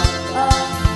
Oh. of